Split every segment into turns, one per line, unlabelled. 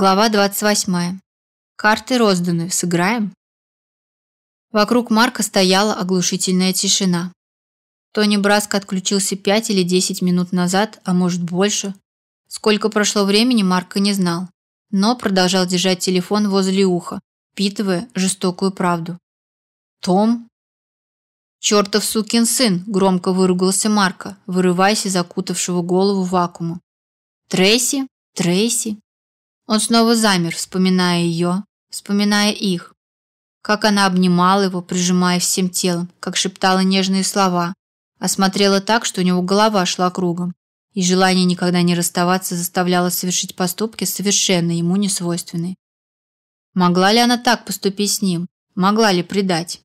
Глава 28. Карты розданы, сыграем? Вокруг Марка стояла оглушительная тишина. Тони Браско отключился 5 или 10 минут назад, а может больше. Сколько прошло времени, Марка не знал, но продолжал держать телефон возле уха, впитывая жестокую правду. Том? Чертов сукин сын, громко выругался Марка, вырываясь из закутавшего голову вакуума. Трейси? Трейси? Он снова замер, вспоминая ее, вспоминая их. Как она обнимала его, прижимая всем телом, как шептала нежные слова, а смотрела так, что у него голова шла кругом, и желание никогда не расставаться заставляло совершить поступки совершенно ему несвойственные. Могла ли она так поступить с ним? Могла ли предать?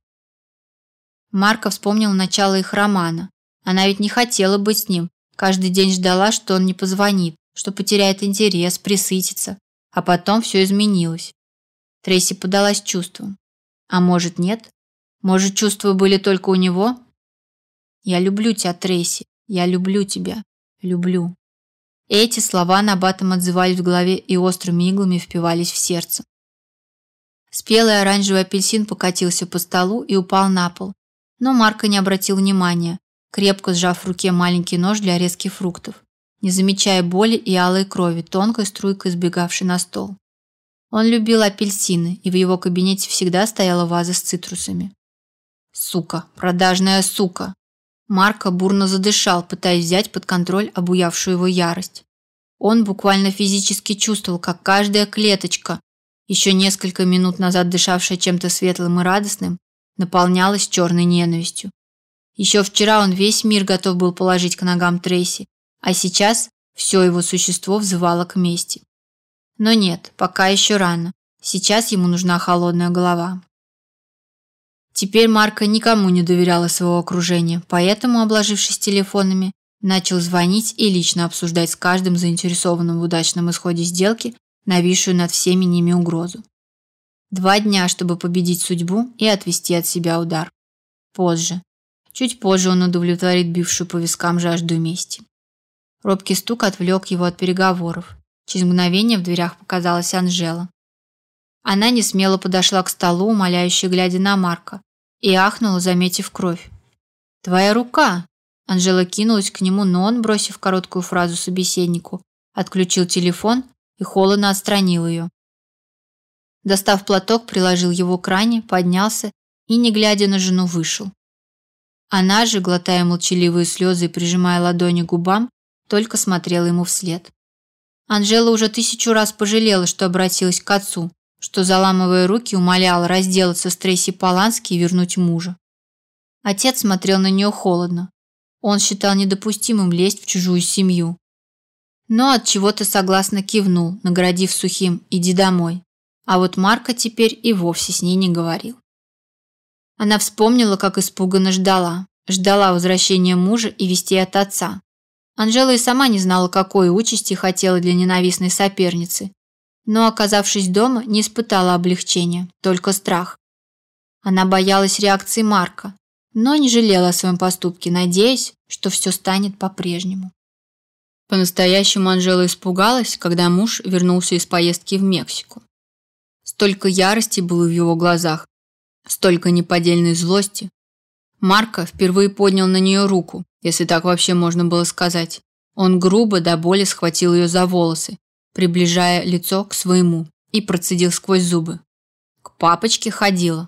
Марко вспомнил начало их романа. Она ведь не хотела быть с ним, каждый день ждала, что он не позвонит, что потеряет интерес, присытится. А потом все изменилось. Трейси подалась чувствам. А может, нет? Может, чувства были только у него? Я люблю тебя, Трейси. Я люблю тебя. Люблю. Эти слова на батом отзывались в голове и острыми иглами впивались в сердце. Спелый оранжевый апельсин покатился по столу и упал на пол. Но Марко не обратил внимания, крепко сжав в руке маленький нож для резки фруктов не замечая боли и алой крови, тонкой струйкой сбегавшей на стол. Он любил апельсины, и в его кабинете всегда стояла ваза с цитрусами. Сука, продажная сука. Марко бурно задышал, пытаясь взять под контроль обуявшую его ярость. Он буквально физически чувствовал, как каждая клеточка, еще несколько минут назад дышавшая чем-то светлым и радостным, наполнялась черной ненавистью. Еще вчера он весь мир готов был положить к ногам Трейси, а сейчас все его существо взывало к мести. Но нет, пока еще рано. Сейчас ему нужна холодная голова. Теперь Марко никому не доверяла своего окружения, поэтому, обложившись телефонами, начал звонить и лично обсуждать с каждым заинтересованным в удачном исходе сделки нависшую над всеми ними угрозу. Два дня, чтобы победить судьбу и отвести от себя удар. Позже. Чуть позже он удовлетворит бившую по вискам жажду мести. Робкий стук отвлек его от переговоров. Через мгновение в дверях показалась Анжела. Она не смело подошла к столу, умоляюще глядя на Марка, и ахнула, заметив кровь. «Твоя рука!» Анжела кинулась к нему, но он, бросив короткую фразу собеседнику, отключил телефон и холодно отстранил ее. Достав платок, приложил его к ране, поднялся и, не глядя на жену, вышел. Она же, глотая молчаливые слезы и прижимая ладони к губам, только смотрела ему вслед. Анжела уже тысячу раз пожалела, что обратилась к отцу, что, заламывая руки, умоляла разделаться с Трейси Полански и вернуть мужа. Отец смотрел на нее холодно. Он считал недопустимым лезть в чужую семью. Но от чего-то согласно кивнул, наградив сухим «иди домой». А вот Марка теперь и вовсе с ней не говорил. Она вспомнила, как испуганно ждала. Ждала возвращения мужа и вестей от отца. Анжела и сама не знала, какой участи хотела для ненавистной соперницы. Но, оказавшись дома, не испытала облегчения, только страх. Она боялась реакции Марка, но не жалела о своем поступке, надеясь, что все станет по-прежнему. По-настоящему Анжела испугалась, когда муж вернулся из поездки в Мексику. Столько ярости было в его глазах, столько неподдельной злости. Марко впервые поднял на нее руку, если так вообще можно было сказать. Он грубо до боли схватил ее за волосы, приближая лицо к своему, и процедил сквозь зубы. К папочке ходила.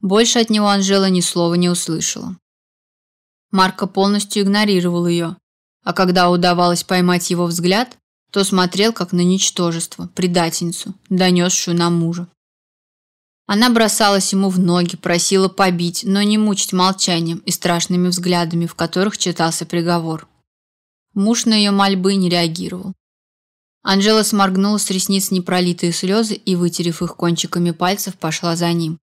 Больше от него Анжела ни слова не услышала. Марко полностью игнорировал ее, а когда удавалось поймать его взгляд, то смотрел как на ничтожество, предательницу, донесшую на мужа. Она бросалась ему в ноги, просила побить, но не мучить молчанием и страшными взглядами, в которых читался приговор. Муж на ее мольбы не реагировал. Анжела сморгнула с ресниц непролитые слезы и, вытерев их кончиками пальцев, пошла за ним.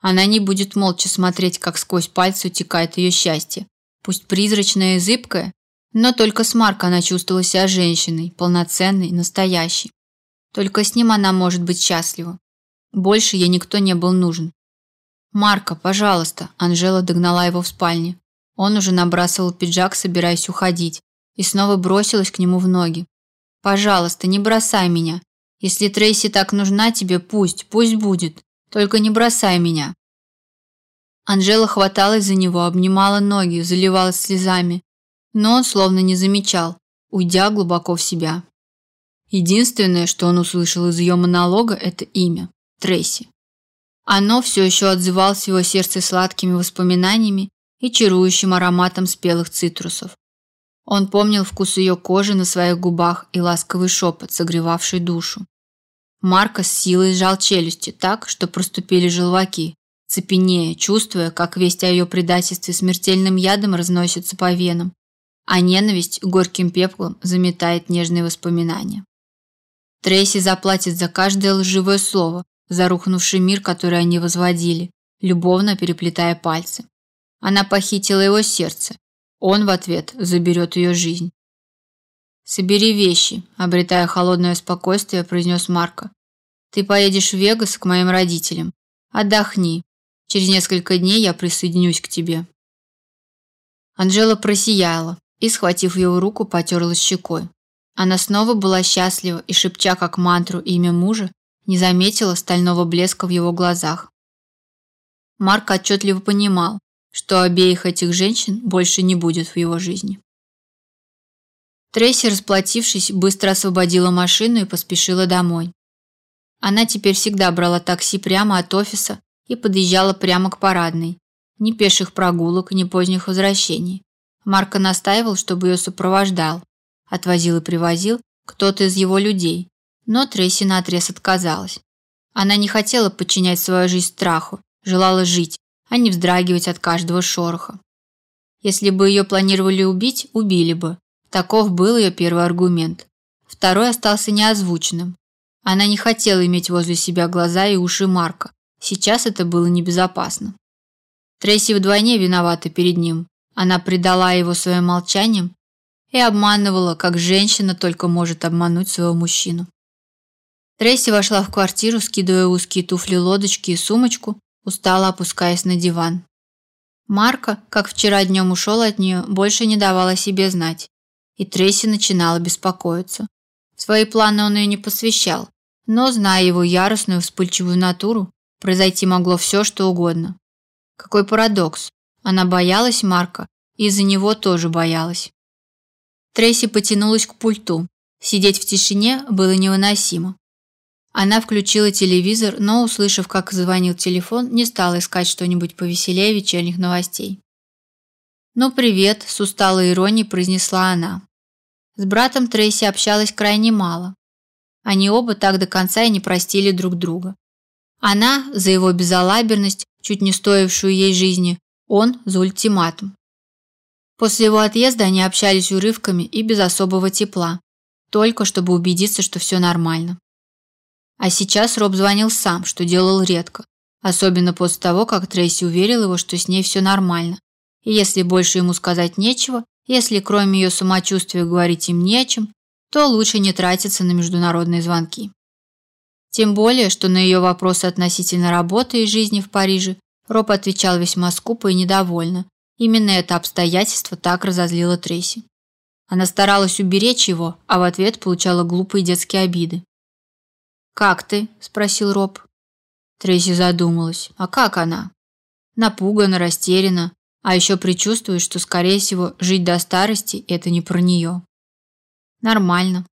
Она не будет молча смотреть, как сквозь пальцы утекает ее счастье. Пусть призрачное и зыбкое, но только с Марко она чувствовала себя женщиной, полноценной, настоящей. Только с ним она может быть счастлива. Больше ей никто не был нужен. «Марко, пожалуйста!» Анжела догнала его в спальне. Он уже набрасывал пиджак, собираясь уходить, и снова бросилась к нему в ноги. «Пожалуйста, не бросай меня. Если Трейси так нужна тебе, пусть, пусть будет. Только не бросай меня. Анжела хваталась за него, обнимала ноги, заливалась слезами, но он словно не замечал, уйдя глубоко в себя. Единственное, что он услышал из ее монолога, это имя Трейси. Оно все еще отзывалось в его сердце сладкими воспоминаниями и чарующим ароматом спелых цитрусов. Он помнил вкус ее кожи на своих губах и ласковый шепот, согревавший душу. Марко с силой сжал челюсти так, что проступили желваки, цепенея, чувствуя, как весть о ее предательстве смертельным ядом разносится по венам, а ненависть горьким пеплом заметает нежные воспоминания. Трейси заплатит за каждое лживое слово, за рухнувший мир, который они возводили, любовно переплетая пальцы. Она похитила его сердце. Он в ответ заберет ее жизнь. «Собери вещи», – обретая холодное спокойствие, произнес Марко. «Ты поедешь в Вегас к моим родителям. Отдохни. Через несколько дней я присоединюсь к тебе». Анжела просияла и, схватив его руку, потерлась щекой. Она снова была счастлива и, шепча как мантру имя мужа, не заметила стального блеска в его глазах. Марк отчетливо понимал, что обеих этих женщин больше не будет в его жизни. Трейси, расплатившись, быстро освободила машину и поспешила домой. Она теперь всегда брала такси прямо от офиса и подъезжала прямо к парадной. Ни пеших прогулок, ни поздних возвращений. Марко настаивал, чтобы ее сопровождал. Отвозил и привозил кто-то из его людей, но Трейси наотрез отказалась. Она не хотела подчинять свою жизнь страху, желала жить, а не вздрагивать от каждого шороха. Если бы ее планировали убить, убили бы. Таков был ее первый аргумент. Второй остался неозвученным. Она не хотела иметь возле себя глаза и уши Марка. Сейчас это было небезопасно. Трейси вдвойне виновата перед ним. Она предала его своим молчанием и обманывала, как женщина только может обмануть своего мужчину. Трейси вошла в квартиру, скидывая узкие туфли-лодочки и сумочку, устало опускаясь на диван. Марка, как вчера днем ушел от нее, больше не давала себе знать, и Трейси начинала беспокоиться. Свои планы он ее не посвящал, но, зная его яростную, вспыльчивую натуру, произойти могло все, что угодно. Какой парадокс. Она боялась Марка, и из-за него тоже боялась. Трейси потянулась к пульту. Сидеть в тишине было невыносимо. Она включила телевизор, но, услышав, как звонил телефон, не стала искать что-нибудь повеселее вечерних новостей. «Ну, привет», – с усталой иронией произнесла она. С братом Трейси общалась крайне мало. Они оба так до конца и не простили друг друга. Она за его безалаберность, чуть не стоившую ей жизни, он за ультиматум. После его отъезда они общались урывками и без особого тепла, только чтобы убедиться, что все нормально. А сейчас Роб звонил сам, что делал редко, особенно после того, как Трейси уверил его, что с ней все нормально. И если больше ему сказать нечего, если кроме ее самочувствия говорить им не о чем, то лучше не тратиться на международные звонки. Тем более, что на ее вопросы относительно работы и жизни в Париже Роб отвечал весьма скупо и недовольно. Именно это обстоятельство так разозлило Трейси. Она старалась уберечь его, а в ответ получала глупые детские обиды. «Как ты?» – спросил Роб. Трейси задумалась. «А как она?» Напугана, растеряна, а еще предчувствует, что, скорее всего, жить до старости – это не про нее. Нормально.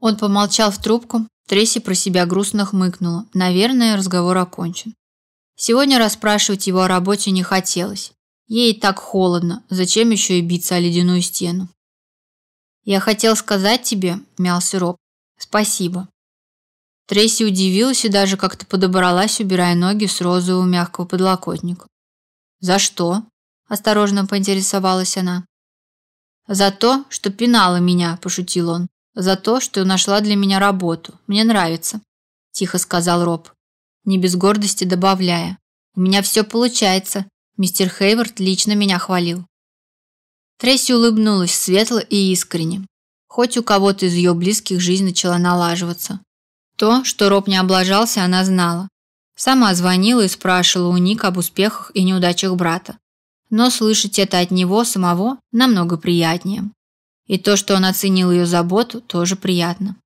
Он помолчал в трубку, Трейси про себя грустно хмыкнула. Наверное, разговор окончен. Сегодня расспрашивать его о работе не хотелось. Ей так холодно, зачем еще и биться о ледяную стену? «Я хотел сказать тебе», – мялся Роб, – «спасибо. Трейси удивилась и даже как-то подобралась, убирая ноги с розового мягкого подлокотника. «За что?» – осторожно поинтересовалась она. «За то, что пинала меня», – пошутил он. «За то, что нашла для меня работу. Мне нравится», – тихо сказал Роб, не без гордости добавляя. «У меня все получается. Мистер Хейвард лично меня хвалил». Трейси улыбнулась светло и искренне. Хоть у кого-то из ее близких жизнь начала налаживаться. То, что Роб не облажался, она знала. Сама звонила и спрашивала у Ника об успехах и неудачах брата. Но слышать это от него самого намного приятнее. И то, что он оценил ее заботу, тоже приятно.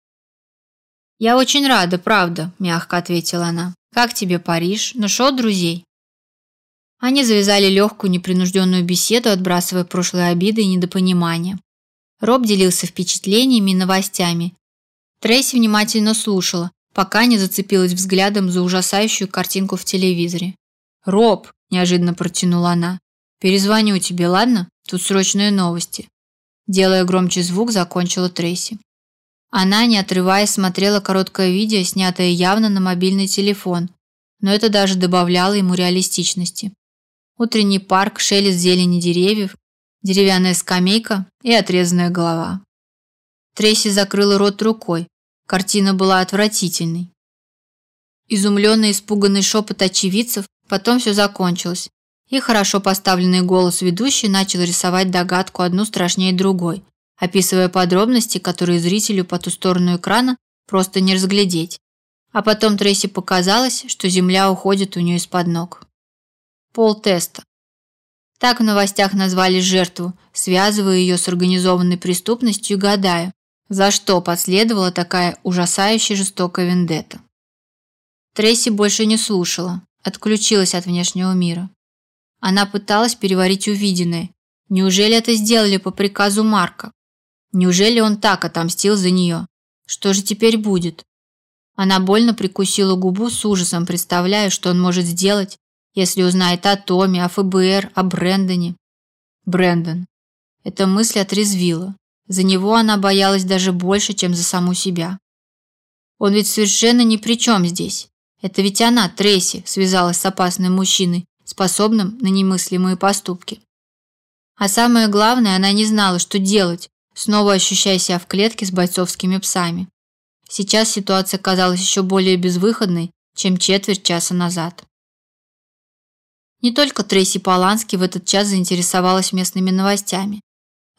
«Я очень рада, правда», – мягко ответила она. «Как тебе Париж? Нашел друзей?» Они завязали легкую непринужденную беседу, отбрасывая прошлые обиды и недопонимания. Роб делился впечатлениями и новостями. Трейси внимательно слушала, пока не зацепилась взглядом за ужасающую картинку в телевизоре. «Роб!» – неожиданно протянула она. «Перезвоню тебе, ладно? Тут срочные новости». Делая громче звук, закончила Трейси. Она, не отрываясь, смотрела короткое видео, снятое явно на мобильный телефон, но это даже добавляло ему реалистичности. Утренний парк, шелест зелени деревьев, деревянная скамейка и отрезанная голова. Трейси закрыла рот рукой. Картина была отвратительной. Изумленный, испуганный шепот очевидцев, потом все закончилось, и хорошо поставленный голос ведущей начал рисовать догадку одну страшнее другой, описывая подробности, которые зрителю по ту сторону экрана просто не разглядеть. А потом Трейси показалось, что земля уходит у нее из-под ног. Пол теста. Так в новостях назвали жертву, связывая ее с организованной преступностью гадая, за что последовала такая ужасающая жестокая вендетта. Трейси больше не слушала, отключилась от внешнего мира. Она пыталась переварить увиденное. Неужели это сделали по приказу Марка? Неужели он так отомстил за нее? Что же теперь будет? Она больно прикусила губу с ужасом, представляя, что он может сделать, если узнает о Томе, о ФБР, о Брэндоне. Брэндон. Эта мысль отрезвила. За него она боялась даже больше, чем за саму себя. Он ведь совершенно ни при чем здесь. Это ведь она, Трейси, связалась с опасным мужчиной, способным на немыслимые поступки. А самое главное, она не знала, что делать, снова ощущая себя в клетке с бойцовскими псами. Сейчас ситуация казалась еще более безвыходной, чем четверть часа назад. Не только Трейси Полански в этот час заинтересовалась местными новостями.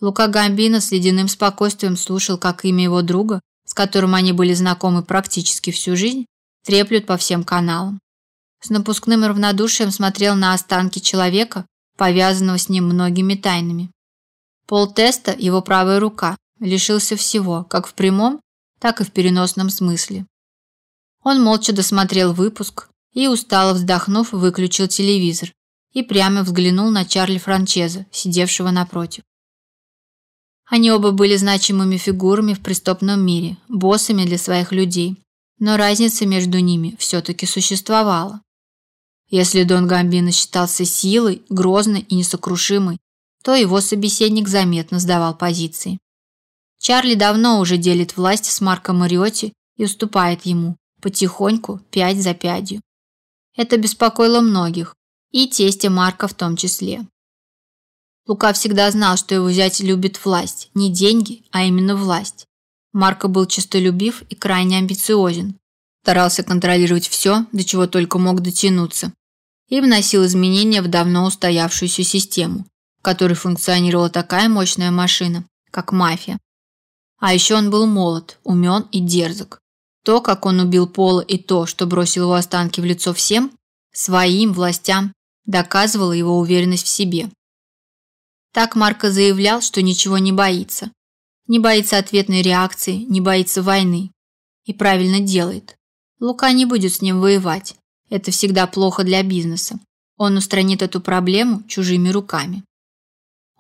Лука Гамбино с ледяным спокойствием слушал, как имя его друга, с которым они были знакомы практически всю жизнь, треплют по всем каналам. С напускным равнодушием смотрел на останки человека, повязанного с ним многими тайнами. Пол Теста, его правая рука, лишился всего, как в прямом, так и в переносном смысле. Он молча досмотрел выпуск и, устало вздохнув, выключил телевизор и прямо взглянул на Чарли Франчеза, сидевшего напротив. Они оба были значимыми фигурами в преступном мире, боссами для своих людей, но разница между ними все-таки существовала. Если Дон Гамбино считался силой, грозной и несокрушимой, то его собеседник заметно сдавал позиции. Чарли давно уже делит власть с Марко Мариотти и уступает ему, потихоньку, пять за пятью. Это беспокоило многих, и тестя Марка в том числе. Лука всегда знал, что его зять любит власть, не деньги, а именно власть. Марко был честолюбив и крайне амбициозен. Старался контролировать все, до чего только мог дотянуться. И вносил изменения в давно устоявшуюся систему, в которой функционировала такая мощная машина, как мафия. А еще он был молод, умен и дерзок. То, как он убил Пола и то, что бросил его останки в лицо всем, своим властям, доказывало его уверенность в себе. Так Марко заявлял, что ничего не боится. Не боится ответной реакции, не боится войны. И правильно делает. Лука не будет с ним воевать. Это всегда плохо для бизнеса. Он устранит эту проблему чужими руками.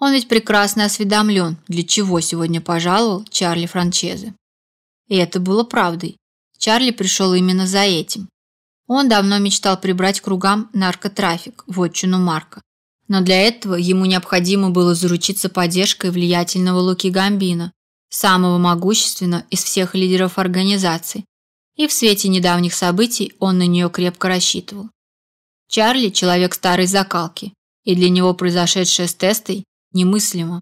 Он ведь прекрасно осведомлен, для чего сегодня пожаловал Чарли Франчезе. И это было правдой. Чарли пришел именно за этим. Он давно мечтал прибрать кругам наркотрафик в отчину Марка. Но для этого ему необходимо было заручиться поддержкой влиятельного Луки Гамбина, самого могущественного из всех лидеров организации. И в свете недавних событий он на нее крепко рассчитывал. Чарли – человек старой закалки, и для него произошедшее с тестой немыслимо.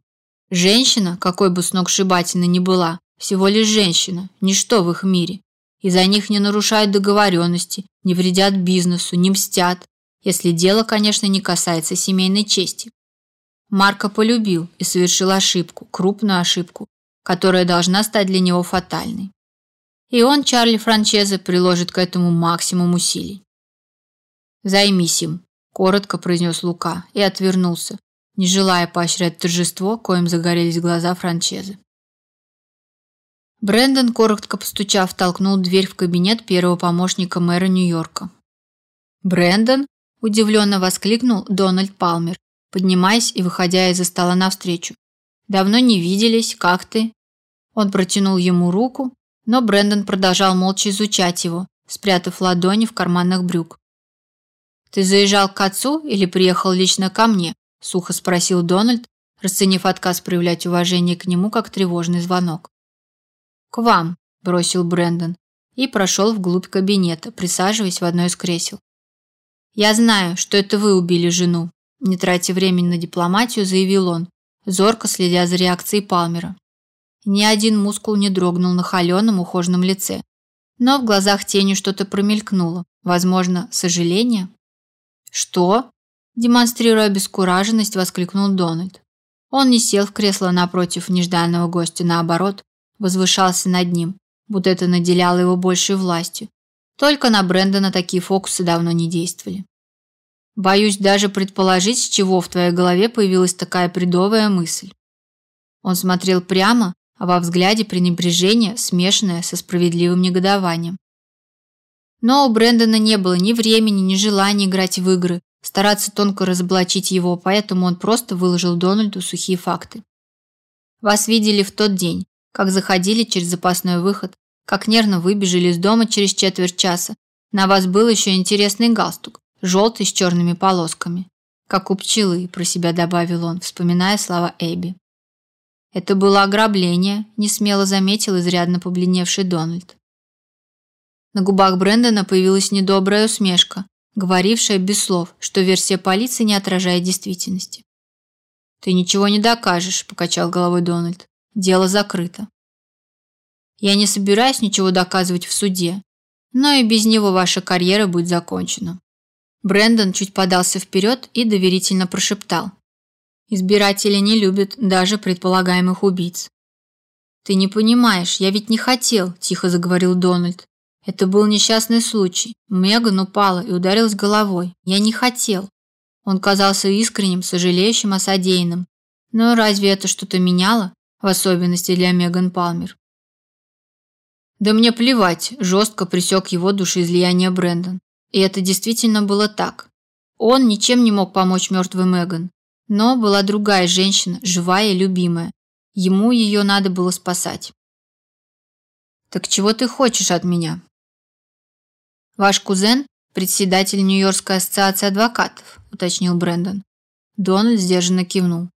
Женщина, какой бы сногсшибательной ни была, всего лишь женщина, ничто в их мире. И за них не нарушают договоренности, не вредят бизнесу, не мстят, если дело, конечно, не касается семейной чести. Марко полюбил и совершил ошибку, крупную ошибку, которая должна стать для него фатальной. И он, Чарли Франчезе, приложит к этому максимум усилий. «Займись им», – коротко произнес Лука и отвернулся, не желая поощрять торжество, коим загорелись глаза Франчезе. Брэндон, коротко постучав, толкнул дверь в кабинет первого помощника мэра Нью-Йорка. «Брэндон?» – удивленно воскликнул Дональд Палмер, поднимаясь и выходя из-за стола навстречу. «Давно не виделись, как ты?» Он протянул ему руку, но Брэндон продолжал молча изучать его, спрятав ладони в карманах брюк. «Ты заезжал к отцу или приехал лично ко мне?» – сухо спросил Дональд, расценив отказ проявлять уважение к нему как тревожный звонок. «К вам», – бросил Брэндон и прошел вглубь кабинета, присаживаясь в одно из кресел. «Я знаю, что это вы убили жену», – не тратя времени на дипломатию, заявил он, зорко следя за реакцией Палмера. Ни один мускул не дрогнул на холеном ухоженном лице, но в глазах тенью что-то промелькнуло, возможно, сожаление. «Что?» – демонстрируя обескураженность, воскликнул Дональд. Он не сел в кресло напротив нежданного гостя, наоборот, возвышался над ним, будто это наделяло его большей властью. Только на Брэндона такие фокусы давно не действовали. Боюсь даже предположить, с чего в твоей голове появилась такая бредовая мысль. Он смотрел прямо, а во взгляде пренебрежение, смешанное со справедливым негодованием. Но у Брэндона не было ни времени, ни желания играть в игры, стараться тонко разоблачить его, поэтому он просто выложил Дональду сухие факты. Вас видели в тот день, как заходили через запасной выход, как нервно выбежали из дома через четверть часа. На вас был еще интересный галстук, желтый с черными полосками. Как у пчелы, про себя добавил он, вспоминая слова Эбби. Это было ограбление, не смело заметил изрядно побледневший Дональд. На губах Брэндона появилась недобрая усмешка, говорившая без слов, что версия полиции не отражает действительности. Ты ничего не докажешь, покачал головой Дональд. Дело закрыто. Я не собираюсь ничего доказывать в суде, но и без него ваша карьера будет закончена. Брэндон чуть подался вперед и доверительно прошептал: Избиратели не любят даже предполагаемых убийц. Ты не понимаешь, я ведь не хотел, тихо заговорил Дональд. Это был несчастный случай. Меган упала и ударилась головой. Я не хотел. Он казался искренним, сожалеющим о содеянном. Но разве это что-то меняло, в особенности для Меган Палмер? Да мне плевать, жестко пресек его душеизлияние Брэндон. И это действительно было так. Он ничем не мог помочь мертвой Меган. Но была другая женщина, живая и любимая. Ему ее надо было спасать. Так чего ты хочешь от меня? Ваш кузен – председатель Нью-Йоркской ассоциации адвокатов, уточнил Брэндон. Дональд сдержанно кивнул.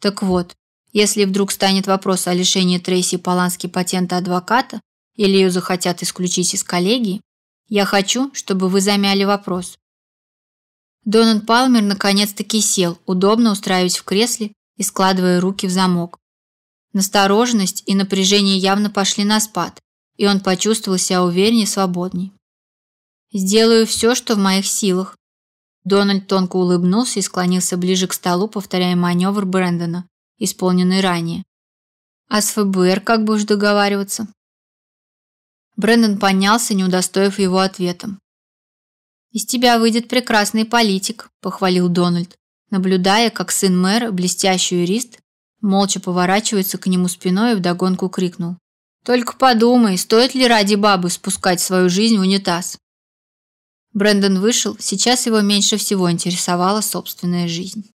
Так вот, если вдруг станет вопрос о лишении Трейси Полански патента адвоката или ее захотят исключить из коллегии, я хочу, чтобы вы замяли вопрос. Дональд Палмер наконец-таки сел, удобно устраиваясь в кресле и складывая руки в замок. Настороженность и напряжение явно пошли на спад, и он почувствовал себя увереннее и свободней. Сделаю все, что в моих силах. Дональд тонко улыбнулся и склонился ближе к столу, повторяя маневр Брэндона, исполненный ранее. А с ФБР как будешь договариваться? Брэндон поднялся, не удостоив его ответом. Из тебя выйдет прекрасный политик, похвалил Дональд, наблюдая, как сын мэра, блестящий юрист, молча поворачивается к нему спиной и вдогонку крикнул: "Только подумай, стоит ли ради бабы спускать свою жизнь в унитаз?" Брэндон вышел, сейчас его меньше всего интересовала собственная жизнь.